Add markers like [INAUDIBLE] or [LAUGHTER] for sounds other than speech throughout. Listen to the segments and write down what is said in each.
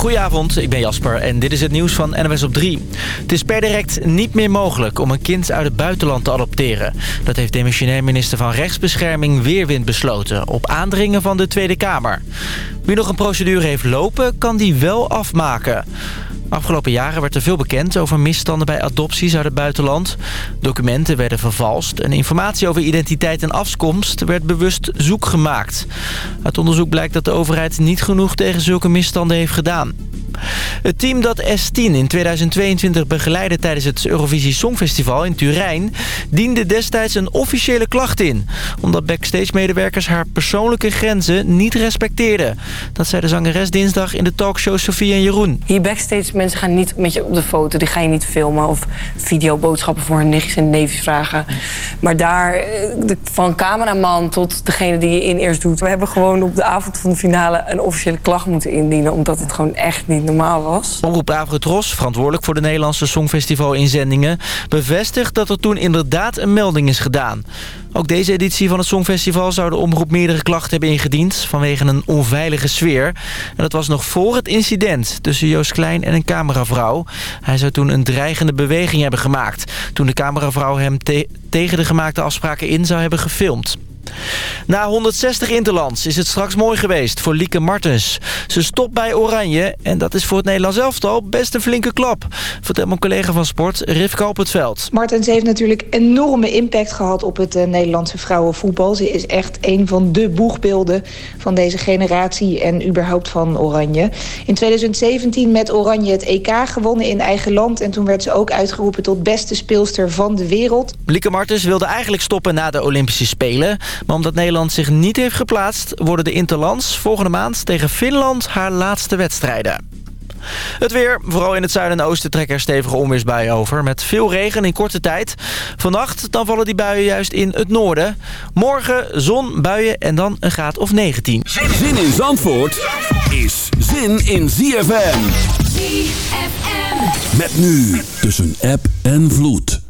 Goedenavond, ik ben Jasper en dit is het nieuws van NWS op 3. Het is per direct niet meer mogelijk om een kind uit het buitenland te adopteren. Dat heeft demissionair minister van Rechtsbescherming Weerwind besloten... op aandringen van de Tweede Kamer. Wie nog een procedure heeft lopen, kan die wel afmaken. Afgelopen jaren werd er veel bekend over misstanden bij adopties uit het buitenland. Documenten werden vervalst en informatie over identiteit en afkomst werd bewust zoek gemaakt. Uit onderzoek blijkt dat de overheid niet genoeg tegen zulke misstanden heeft gedaan. Het team dat S10 in 2022 begeleidde tijdens het Eurovisie Songfestival in Turijn... diende destijds een officiële klacht in. Omdat backstage-medewerkers haar persoonlijke grenzen niet respecteerden. Dat zei de zangeres dinsdag in de talkshow Sofie en Jeroen. Hier backstage mensen gaan niet met je op de foto. Die ga je niet filmen of videoboodschappen voor hun nichtjes en neefjes vragen. Maar daar, eh, van cameraman tot degene die je in eerst doet. We hebben gewoon op de avond van de finale een officiële klacht moeten indienen. Omdat het gewoon echt niet normaal was. Omroep Avrotros, verantwoordelijk voor de Nederlandse Songfestival-inzendingen... bevestigt dat er toen inderdaad een melding is gedaan. Ook deze editie van het Songfestival zou de omroep meerdere klachten hebben ingediend... vanwege een onveilige sfeer. En dat was nog voor het incident tussen Joost Klein en een cameravrouw. Hij zou toen een dreigende beweging hebben gemaakt... toen de cameravrouw hem tegen de gemaakte afspraken in zou hebben gefilmd. Na 160 interlands is het straks mooi geweest voor Lieke Martens. Ze stopt bij Oranje en dat is voor het Nederlands elftal best een flinke klap. Vertel mijn collega van sport, Rivka op het veld. Martens heeft natuurlijk enorme impact gehad op het uh, Nederlandse vrouwenvoetbal. Ze is echt een van de boegbeelden van deze generatie en überhaupt van Oranje. In 2017 met Oranje het EK gewonnen in eigen land... en toen werd ze ook uitgeroepen tot beste speelster van de wereld. Lieke Martens wilde eigenlijk stoppen na de Olympische Spelen... Maar omdat Nederland zich niet heeft geplaatst... worden de Interlands volgende maand tegen Finland haar laatste wedstrijden. Het weer, vooral in het zuiden en oosten trekken er stevige onweersbuien over... met veel regen in korte tijd. Vannacht dan vallen die buien juist in het noorden. Morgen zon, buien en dan een graad of 19. Zin in Zandvoort is zin in ZFM. ZFM. Met nu tussen app en vloed.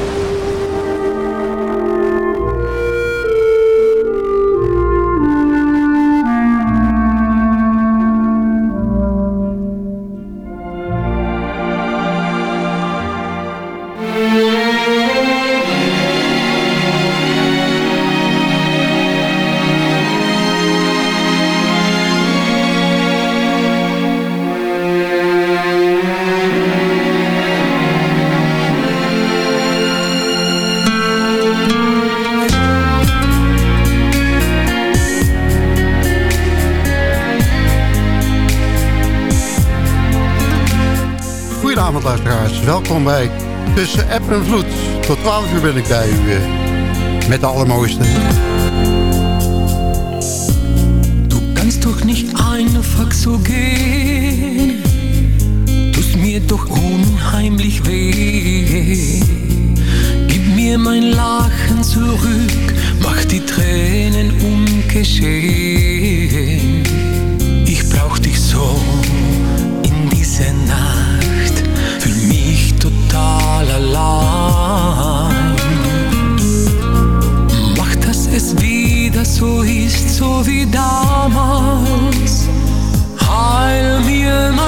Tussen App en Vloed. Tot 12 uur ben ik bij u eh, met de allermooiste. Du kannst doch nicht einfach so gehen. Tust mir doch unheimlich weh. Gib mir mein Lachen zurück, mach die Tränen ungeschehen. Ich brauch dich so in dieser Nacht total allein. Mach, dass es wieder so ist, so wie damals. Heil mir mein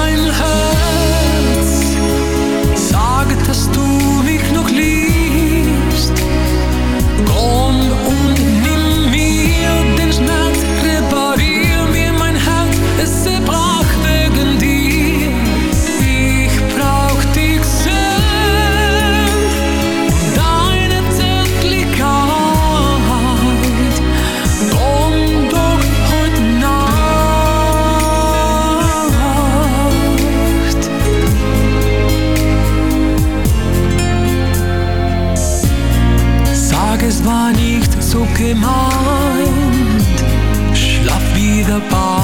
ball.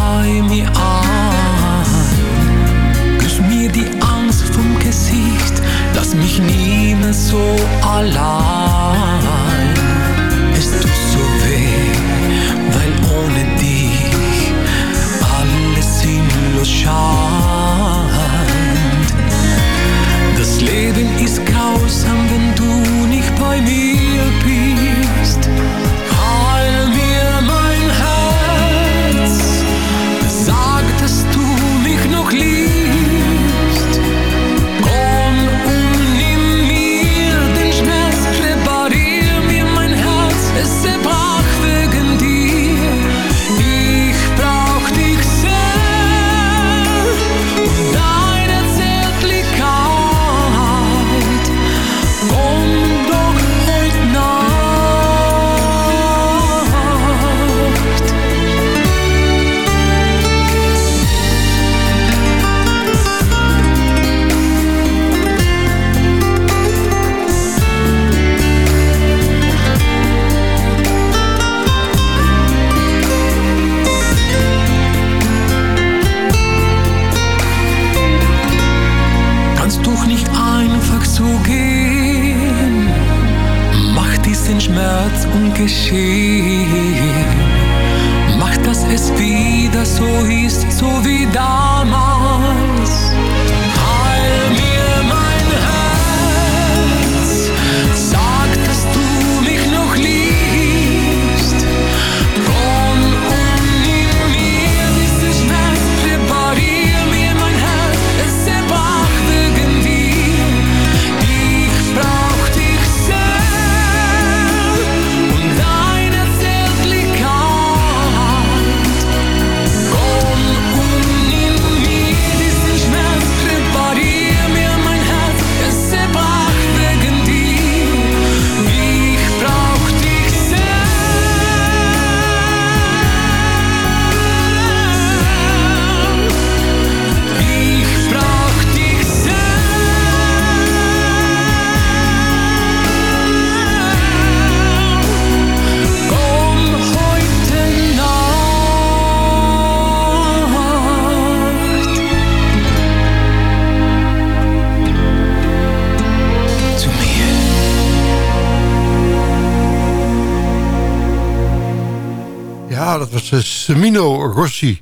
Rossi.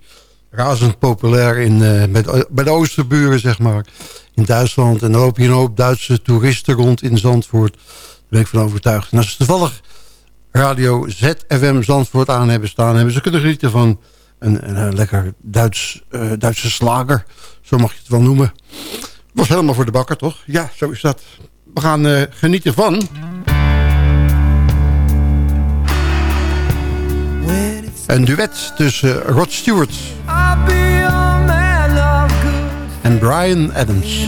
Razend populair in, eh, met, eh, bij de Oosterburen, zeg maar. In Duitsland. En dan loop hier een hoop Duitse toeristen rond in Zandvoort. Daar ben ik van overtuigd. En als ze toevallig radio ZFM Zandvoort aan hebben staan... hebben ze kunnen genieten van een, een, lekker Duits, eh, Duitse slager. Zo mag je het wel noemen. Was helemaal voor de bakker, toch? Ja, zo is dat. We gaan genieten van... Een duet tussen eh, Rod Stewart en Brian Adams.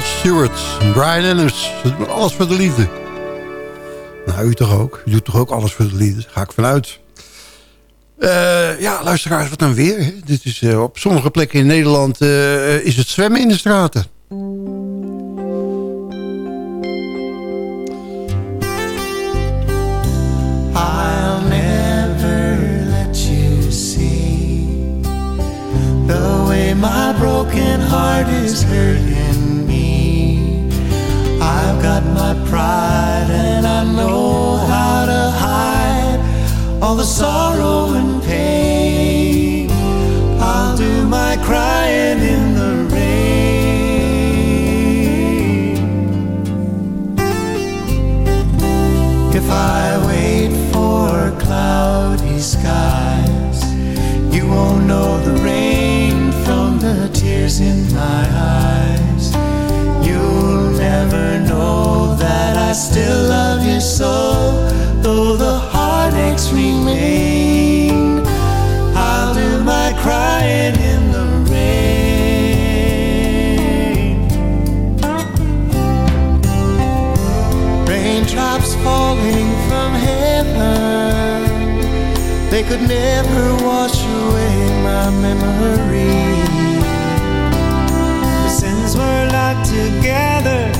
Rod Stewart, Brian Adams. Alles voor de liefde. Nou, u toch ook? U doet toch ook alles voor de liefde? Ga ik vanuit. Uh, ja, luisteraars, wat dan weer? Dit is, uh, op sommige plekken in Nederland uh, is het zwemmen in de straten. I'll never let you see The way my broken heart is hurting got my pride and I know how to hide All the sorrow I still love you so Though the heartaches remain. I'll do my crying in the rain. Raindrops falling from heaven. They could never wash away my memory. Since we're not together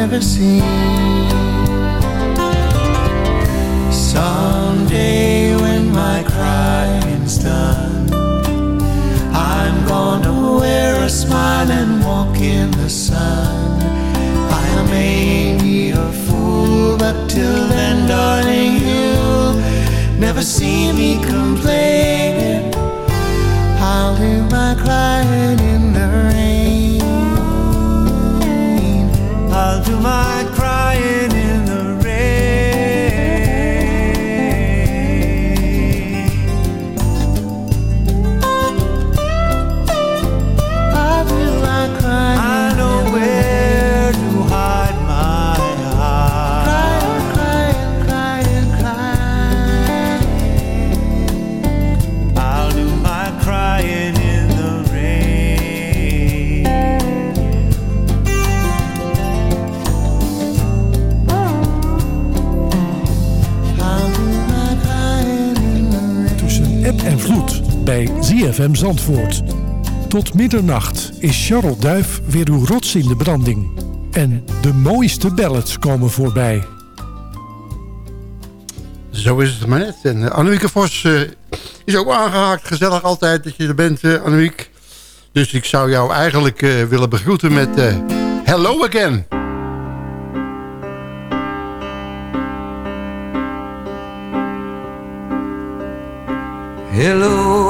never see ZFM Zandvoort. Tot middernacht is Charles Duif weer uw rots in de branding. En de mooiste ballads komen voorbij. Zo is het maar net. En uh, Annemieke Vos uh, is ook aangehaakt. Gezellig altijd dat je er bent, uh, Annemiek. Dus ik zou jou eigenlijk willen begroeten met Hello Again. Hello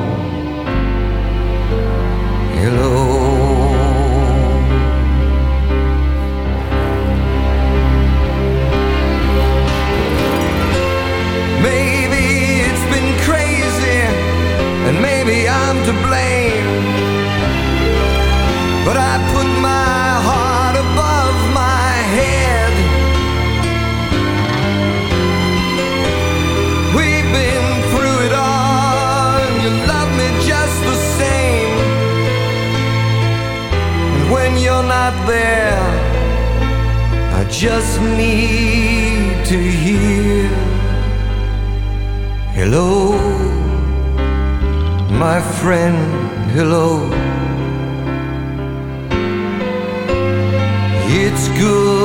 Hello. Just need to hear. Hello, my friend, hello. It's good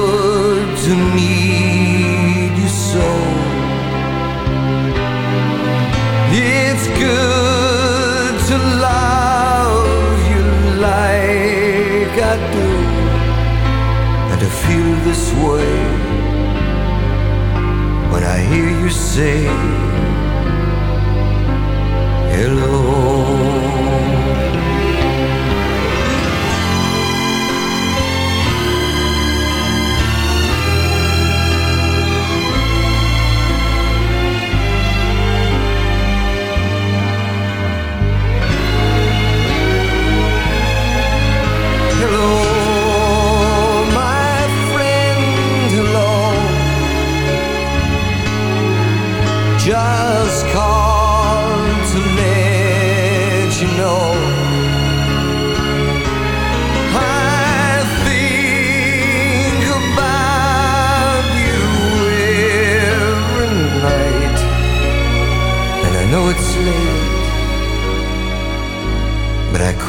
this way when I hear you say hello.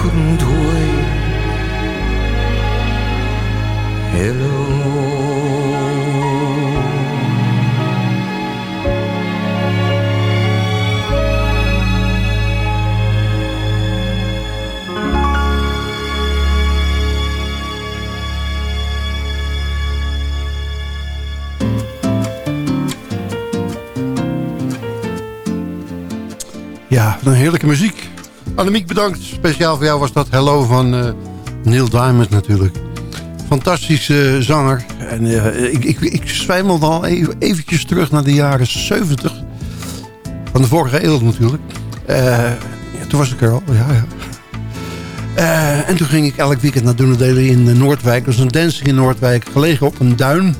Couldn't wait. Hello. Ja, een heerlijke muziek. Annemiek, bedankt. Speciaal voor jou was dat Hello van eh, Neil Diamond natuurlijk. Fantastische zanger. En eh, ik, ik, ik zwijmelde al even, eventjes terug naar de jaren 70. Van de vorige eeuw natuurlijk. Eh, toen was ik er al, ja, ja. Eh, en toen ging ik elk weekend naar Dunedelen in eh, Noordwijk. Dat was een dancing in Noordwijk, gelegen op een duin.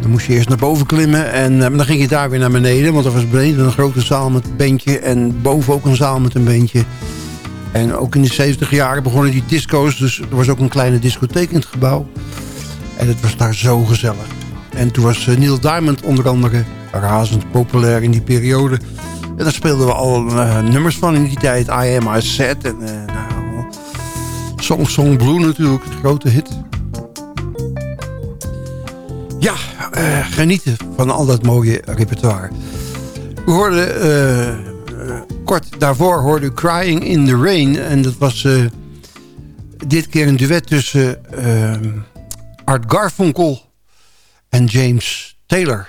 Dan moest je eerst naar boven klimmen en uh, dan ging je daar weer naar beneden. Want er was beneden een grote zaal met een bandje en boven ook een zaal met een bandje. En ook in de 70 jaren begonnen die disco's. Dus er was ook een kleine discotheek in het gebouw. En het was daar zo gezellig. En toen was uh, Neil Diamond onder andere razend populair in die periode. En daar speelden we al uh, nummers van in die tijd. I Am I Set en nou, Song Song Blue natuurlijk, de grote hit. Ja, uh, genieten van al dat mooie repertoire. We hoorden uh, uh, kort daarvoor hoorde u Crying in the Rain. En dat was dit keer een duet tussen Art Garfunkel en James Taylor.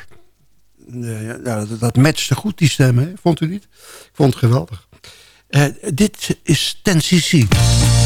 ja, dat matchte goed, die stem, hè? vond u niet? Ik vond het geweldig. dit is 10cc. Donna,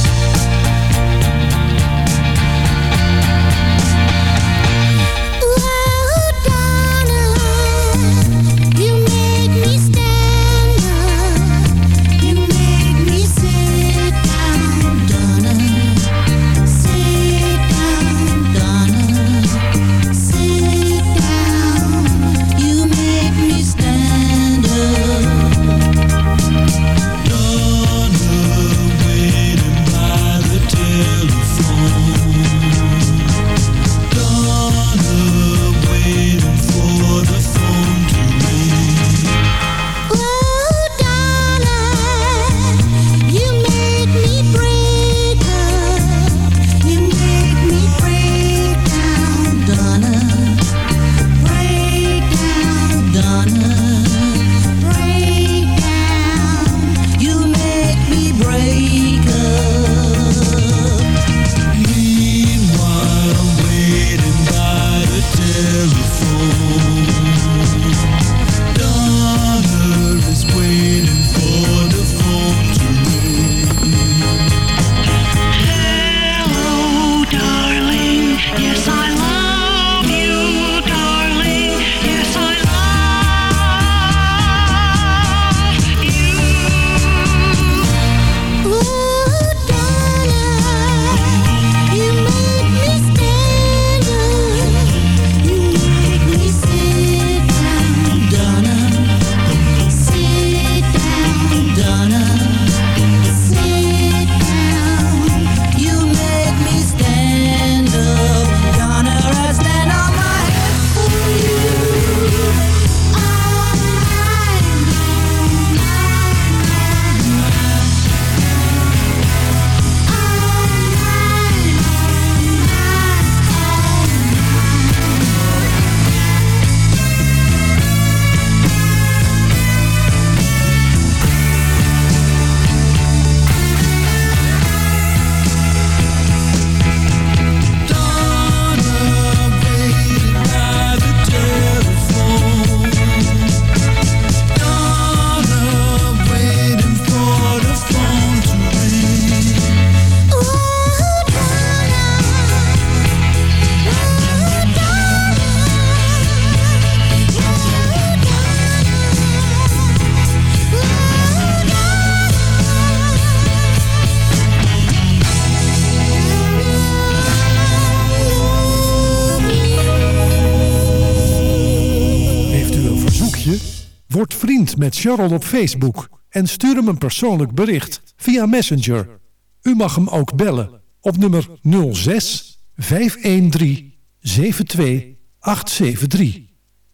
met Charles op Facebook en stuur hem een persoonlijk bericht via Messenger. U mag hem ook bellen op nummer 06 513 72873.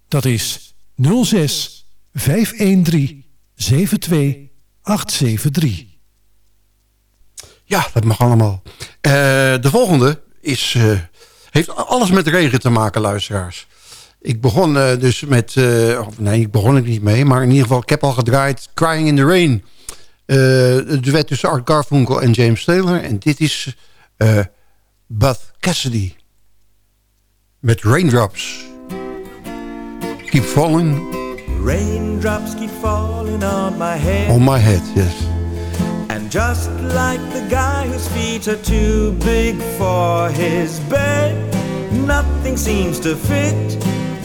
Dat is 06 513 72873. Ja, dat mag allemaal. Eh, de volgende is, uh, heeft alles met regen te maken, luisteraars. Ik begon uh, dus met... of nee, ik begon ik niet mee. Maar in ieder geval, ik heb al gedraaid Crying in the Rain. de duet tussen Art Garfunkel en James Taylor. En dit is Beth Cassidy. Met Raindrops. Keep falling. Raindrops keep falling on my head. On my head, yes. And just like the guy whose feet are too big for his bed, nothing seems to fit.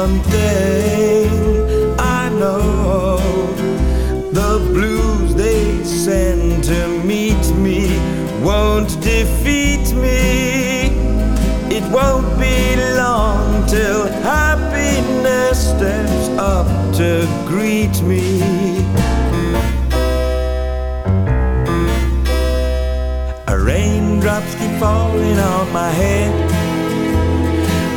one thing I know the blues they send to meet me won't defeat me. It won't be long till happiness steps up to greet me. Raindrops keep falling on my head.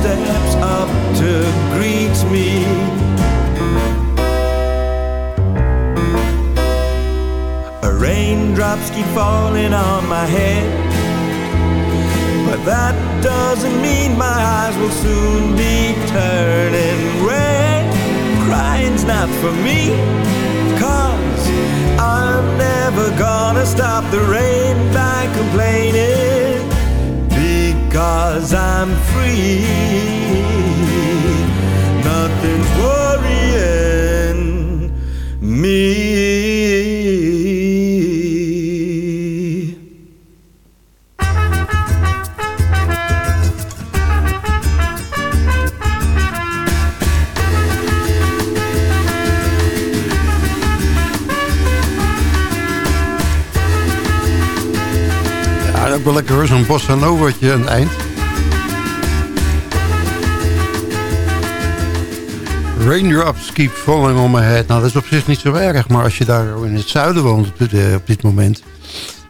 Steps up to greet me. A raindrops keep falling on my head. But that doesn't mean my eyes will soon be turning red. Crying's not for me, cause I'm never gonna stop the rain by complaining. Because I'm free, nothing's bossa novaatje aan het eind. Raindrops keep falling on my head. Nou, dat is op zich niet zo erg, maar als je daar in het zuiden woont op dit, eh, op dit moment...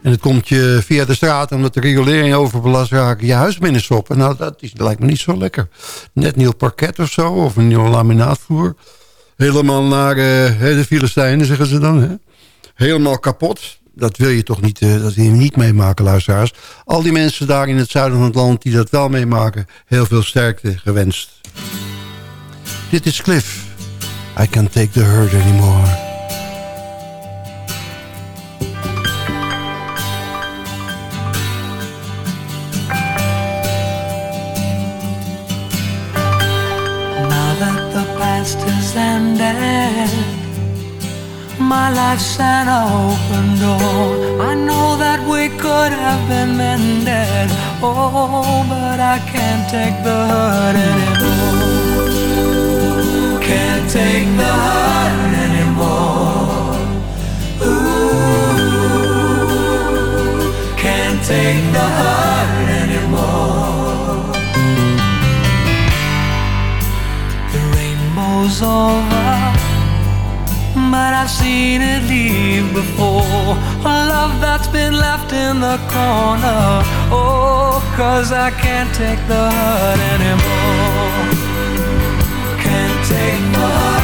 en het komt je via de straat omdat de riolering overbelast raken... je huis binnenstoppen, nou, dat, is, lijkt me niet zo lekker. Net nieuw parket of zo, of een nieuwe laminaatvloer. Helemaal naar uh, de Filistijnen, zeggen ze dan, hè? Helemaal kapot dat wil je toch niet, uh, dat je niet meemaken, luisteraars. Al die mensen daar in het zuiden van het land die dat wel meemaken... heel veel sterkte gewenst. Dit is Cliff. I can't take the hurt anymore. My life's an open door. I know that we could have been mended. Oh, but I can't take the hurt anymore. Can't take the hurt anymore. Ooh, can't take the hurt anymore. The rainbow's over but I've seen it leave before. A love that's been left in the corner. Oh, Cause I can't take the hurt anymore. Can't take the hurt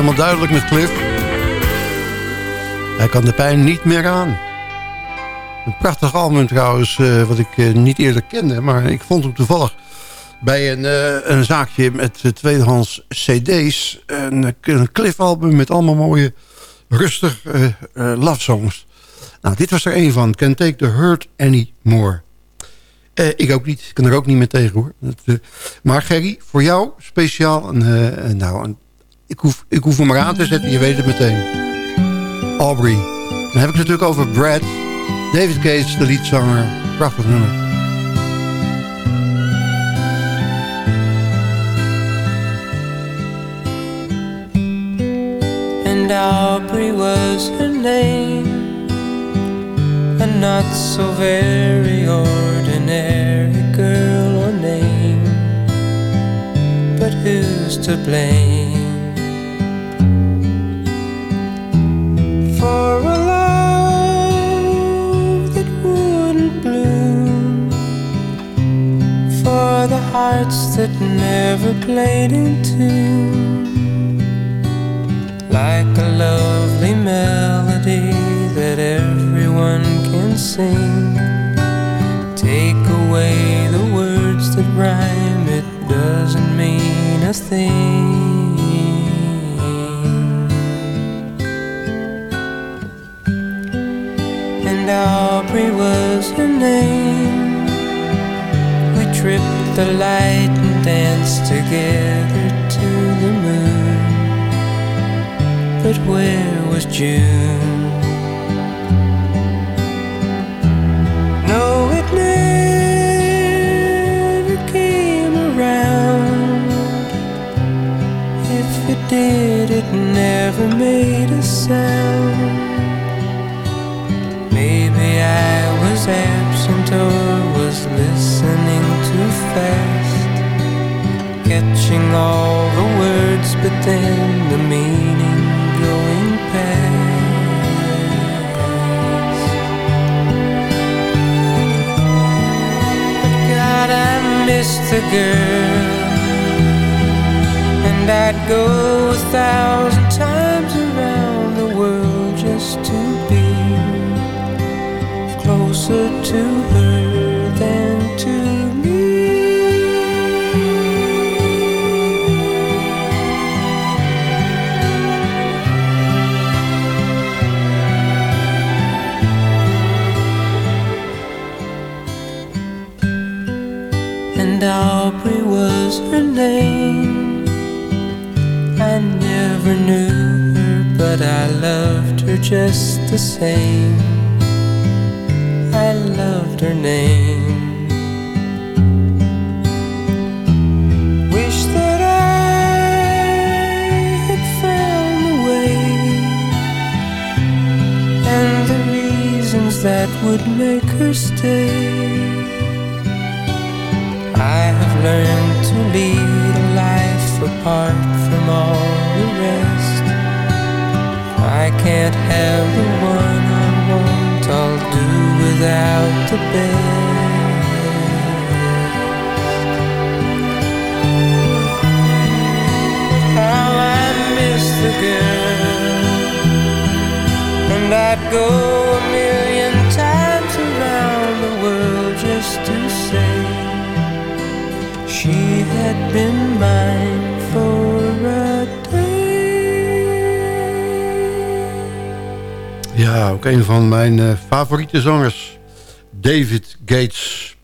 helemaal duidelijk met Cliff. Hij kan de pijn niet meer aan. Een prachtig album trouwens, eh, wat ik eh, niet eerder kende. Maar ik vond hem toevallig bij een, eh, een zaakje met eh, tweedehands cd's. Een, een Cliff album met allemaal mooie, rustig eh, love songs. Nou, dit was er één van. Can Take the Hurt Anymore. Eh, ik ook niet. Ik kan er ook niet meer tegen hoor. Maar Gerry, voor jou speciaal. Een- nou, een, ik, hoef, ik hoef hem maar aan te zetten. Je weet het meteen. Aubrey. Dan heb ik het natuurlijk over Brad. David Gates, de liedzanger. Prachtig nummer. And Aubrey was her name A not so very ordinary girl or name But who's to blame For a love that wouldn't bloom For the hearts that never played in tune like a lovely melody that everyone can sing. Take away the words that rhyme, it doesn't mean a thing. Aubrey was her name. We tripped the light and danced together to the moon. But where was June? No, it never came around. If it did, it never made a sound. Was absent or was listening too fast catching all the words, but then the meaning going past. But God, I miss the girl, and I'd go a thousand to her than to me. And Aubrey was her name. I never knew her, but I loved her just the same. I her name. Wish that I had found the way and the reasons that would make her stay. I have learned to lead a life apart from all the rest. I can't have without the best. How I miss the girl, and I'd go a million times around the world just to say she had been mine for a Ja, ook een van mijn eh, favoriete zangers. David Gates.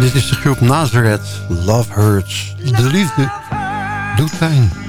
Dit is de groep Nazareth. Love Hurts. De liefde doet pijn.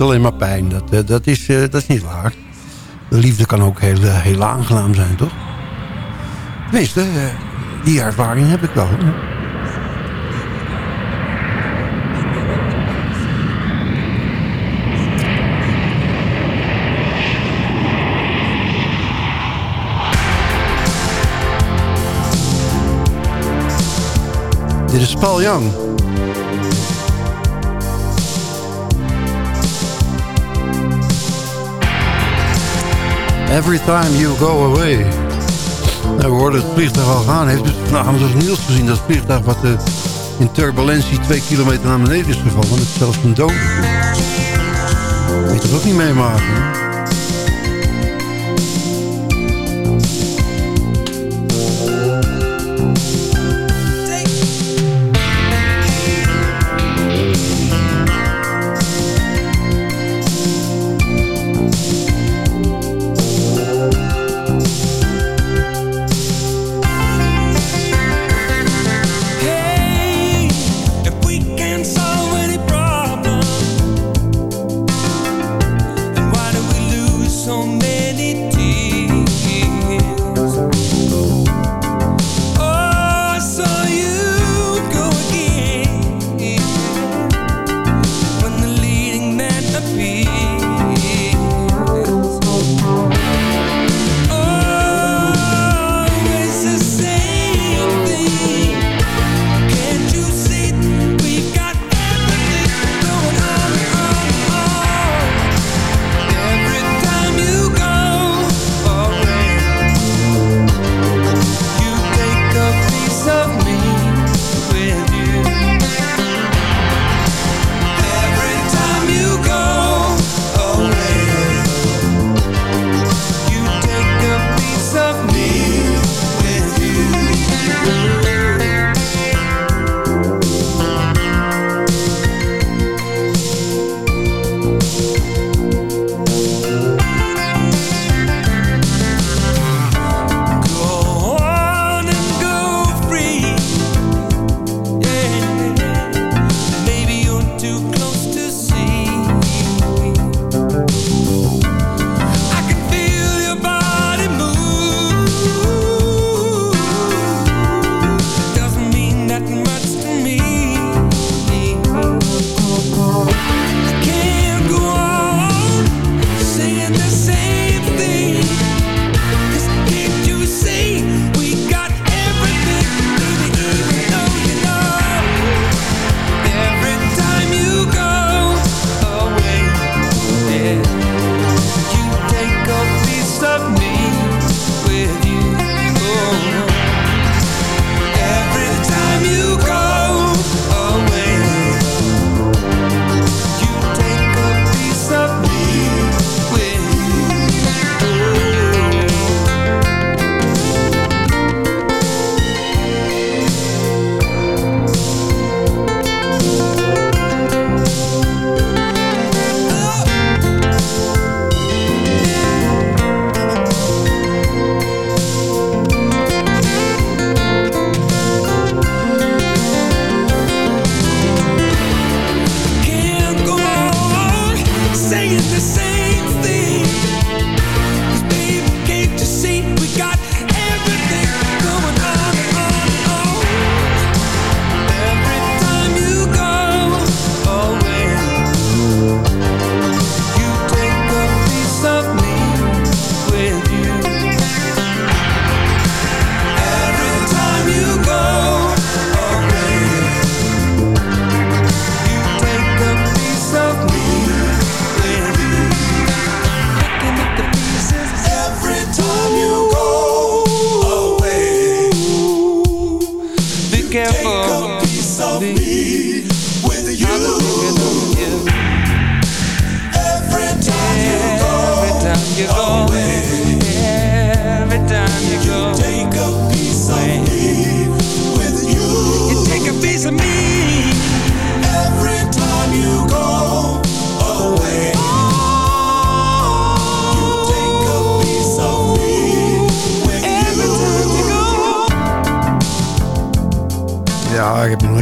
alleen maar pijn. Dat, eh, dat, is, eh, dat is niet waar. Liefde kan ook heel, eh, heel aangenaam zijn, toch? Tenminste, die ervaring heb ik wel. Dit is Paul Young. Every Time You Go Away. Nou, we hoorden het vliegtuig al gaan. Heeft nou, hebben vanavond ze dus gezien, dat vliegtuig wat eh, in turbulentie twee kilometer naar beneden is gevallen. is zelfs een dood. Moet je dat ook niet meemaken.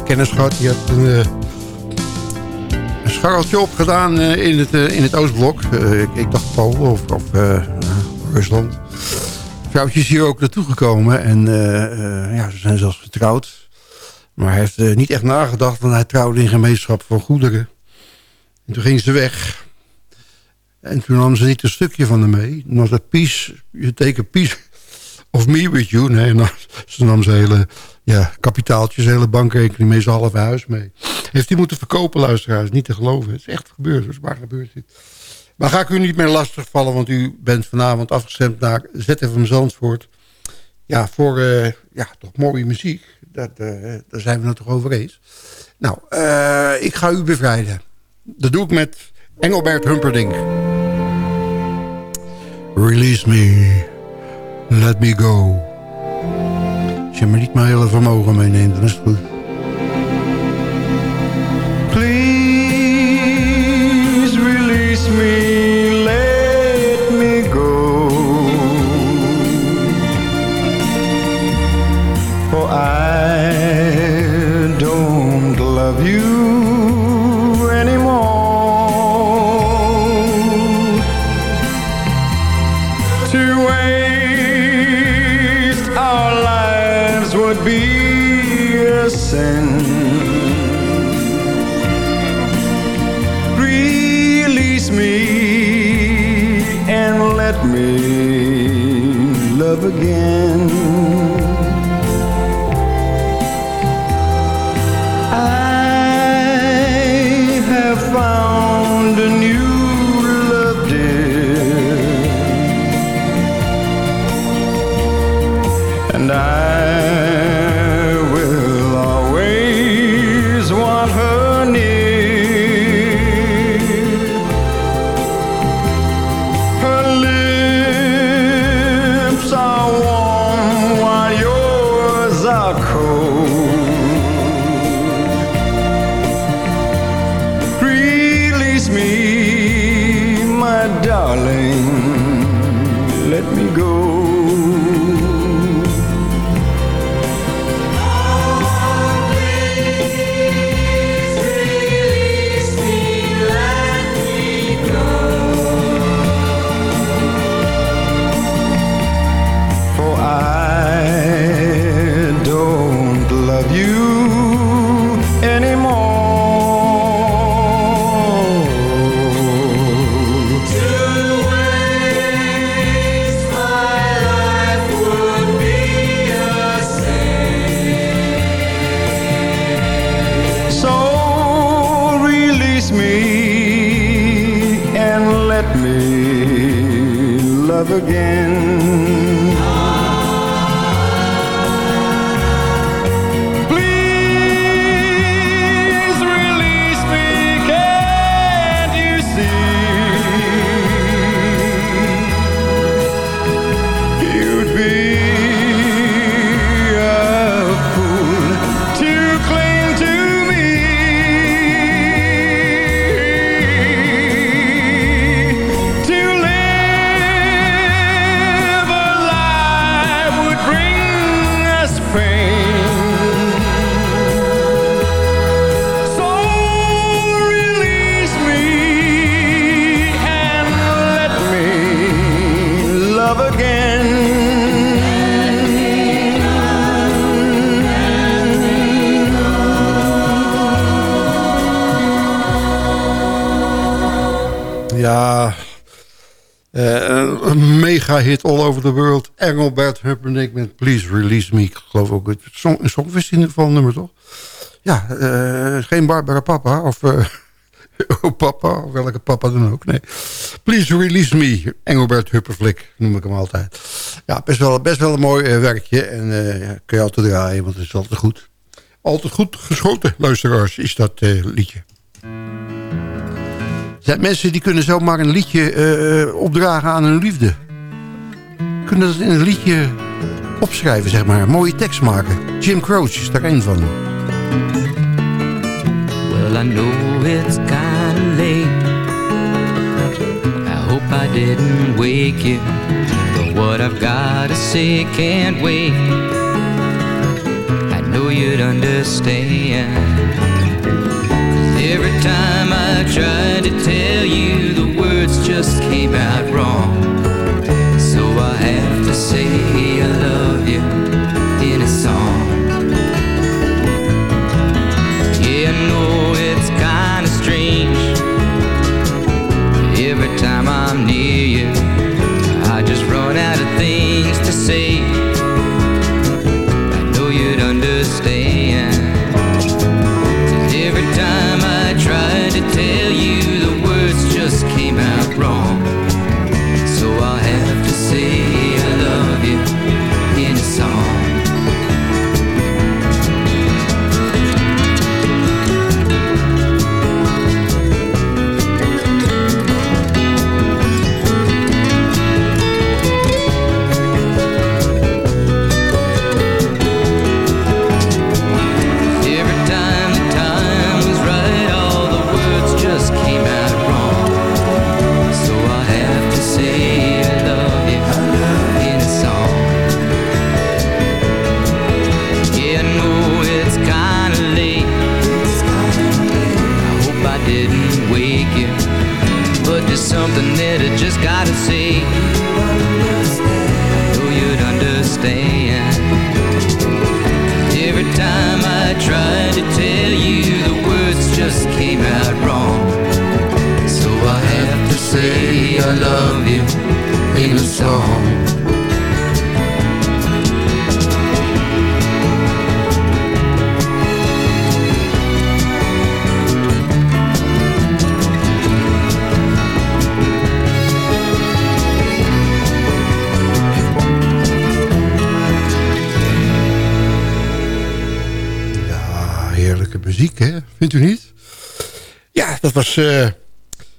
kennis gehad. Die had een, uh, een scharreltje opgedaan eh, in, het, eh, in het Oostblok. Ik, ik, dacht Polen of, of Rusland. Vrouwtje is hier ook naartoe gekomen. En ja, ze zijn zelfs getrouwd. Maar hij heeft niet echt nagedacht, want hij trouwde in gemeenschap van goederen. En toen ging ze weg. En toen nam ze niet een stukje van hem mee. Dan was dat peace, je teken peace of me with you. Nee, nou, ze nam ze hele ja, kapitaaltjes, hele bankrekening mee, zijn half huis mee. Heeft hij moeten verkopen, luisteraars. Niet te geloven. Het is echt gebeurd. Dus waar gebeurt dit? Maar ga ik u niet meer lastigvallen, want u bent vanavond afgestemd naar ZFM Zandvoort. Ja, voor uh, ja, toch mooie muziek. Dat, uh, daar zijn we het toch over eens. Nou, uh, ik ga u bevrijden. Dat doe ik met Engelbert Humperdinck. Release me. Let me go. Je me niet mijn hele vermogen meeneemt, dan is het goed. Me love again. Hit all over the world. Engelbert Humperdinck met Please Release Me. Ik geloof ook het song, een songfestival nummer, toch? Ja, eh, geen Barbara Papa of... eh, [LAUGHS] oh papa, of welke papa dan ook. Nee. Please Release Me. Engelbert Hupperflik noem ik hem altijd. Ja, best wel, best wel een mooi eh, werkje. En ja, kun je altijd draaien, want het is altijd goed. Altijd goed geschoten, luisteraars, is dat liedje. Er zijn mensen die kunnen zomaar een liedje opdragen aan hun liefde. Kunnen dat in een liedje opschrijven, zeg maar. Een mooie tekst maken. Jim Croce is daar één van. Well, I know it's kinda late. I hope I didn't wake you. But what I've got to say can't wait. I know you'd understand. Every time I tried to tell you, the words just came out wrong. Have to say I love you eh,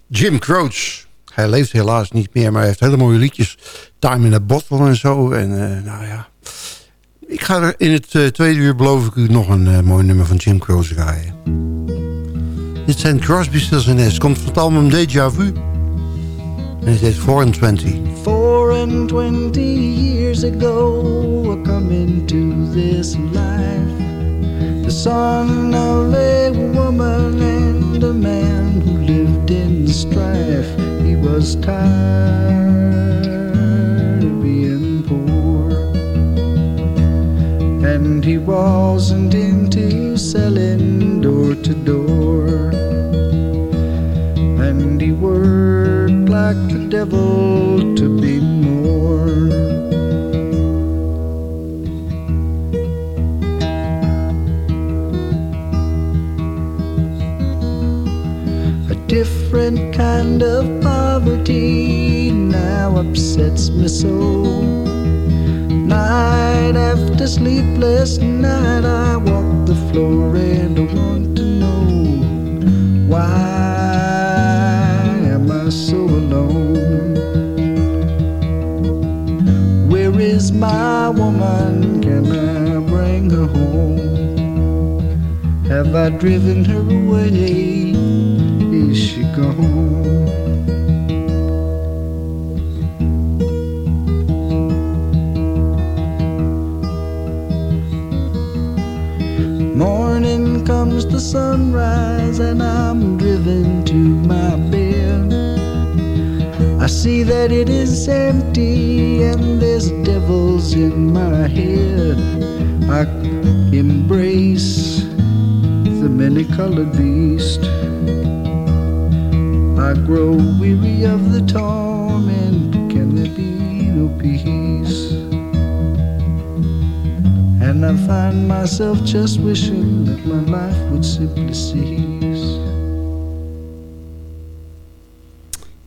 Jim Croce. Hij leeft helaas niet meer, maar hij heeft hele mooie liedjes. Time in a Bottle en zo. En eh, nou ja... Ik ga er in het eh, tweede uur, beloof ik u, nog een mooi nummer van Jim Croce draaien. Dit zijn Crosby, Stills Nash. Komt van het album Deja Vu. En het heet 24. Four and twenty years ago, I come into this life. Son of a woman and a man who lived in strife. He was tired of being poor, and he wasn't into selling door to door. And he worked like the devil to be more. Different kind of poverty now upsets me so. Night after sleepless night, I walk the floor and I want to know why am I so alone? Where is my woman? Can I bring her home? Have I driven her away? Gone? Morning comes the sunrise, and I'm driven to my bed. I see that it is empty, and there's devils in my head. I embrace the many colored beast. Grow weary of the torment. Can there be no peace? And I find myself just wishing that my life would simply cease.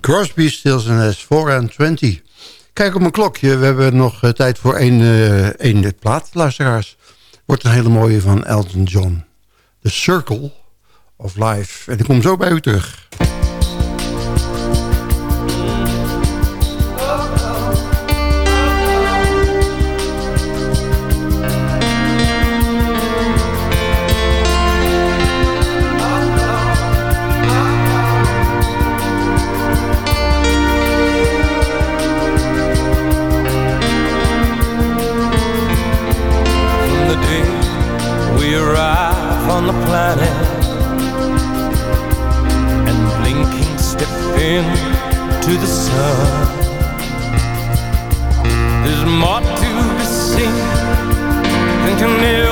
Crosby, Stills Nash, 4 and 20. Kijk op mijn klokje, we hebben nog eh, tijd voor één, eh één plaat, luisteraars. Wordt een hele mooie van Elton John. The Circle of Life. En ik kom zo bij u terug. the planet and blinking step into the sun. There's more to be seen than can ever.